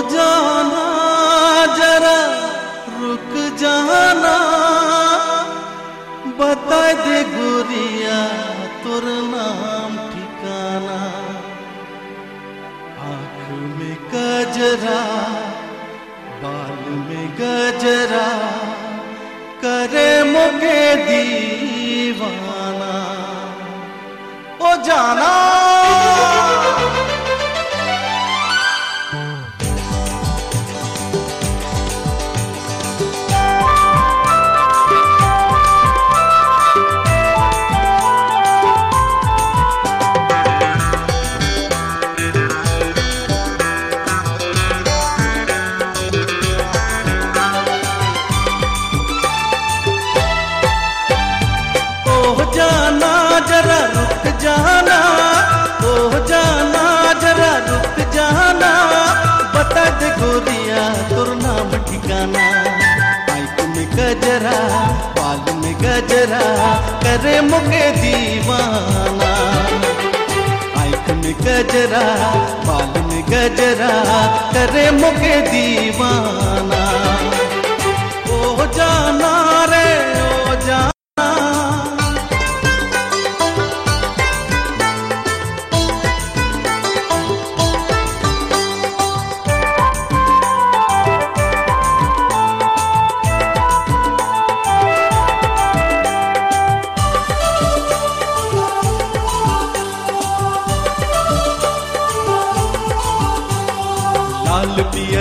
जाना, जरा रुक जाना। बता दे गुरिया तोर नाम ठिकाना। में गजरा, बाल में गजरा, करे ओ जाना। गजरा करे मुके दीवाना। आँख में गजरा, बाल में गजरा, करे मुके दीवाना। ओ जाना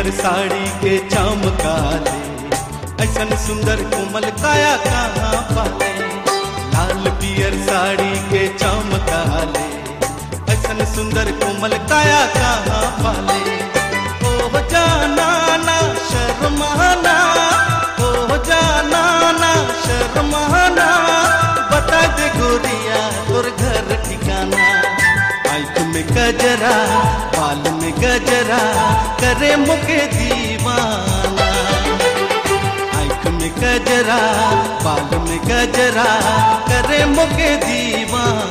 पियर साड़ी के चमकाले ऐसन सुंदर कोमल काया कहाँ पाले? लाल पियर साड़ी के चमकाले ऐसन सुंदर कोमल काया कहाँ पाले? ओ जाना ना शर्माना। ओ जाना ना शर्माना। बता दे गोरिया आँख में गजरा, बाल में गजरा, करे मुके दीवाना। आँख में गजरा, बाल में गजरा, करे मुके दीवाना।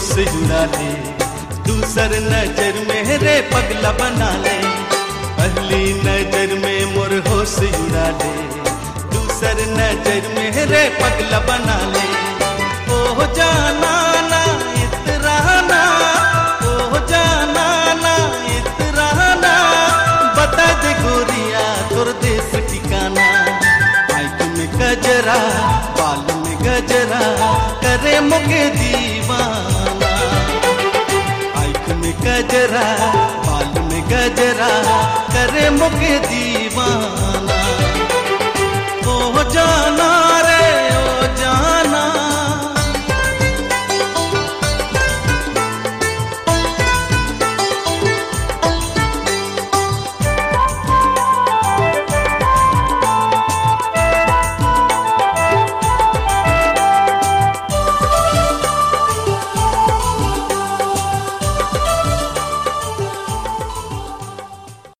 से जुड़ा ले दूसर नज़र में रे पगला बना ले। पहली नज़र में मुरहो से जुड़ा ले दूसर नज़र में रे पगला बना ले। ओ जाना ना जाना ना बाल में गजरा, करे मुके में गजरा बाल में गजरा करे मुख दीवाना।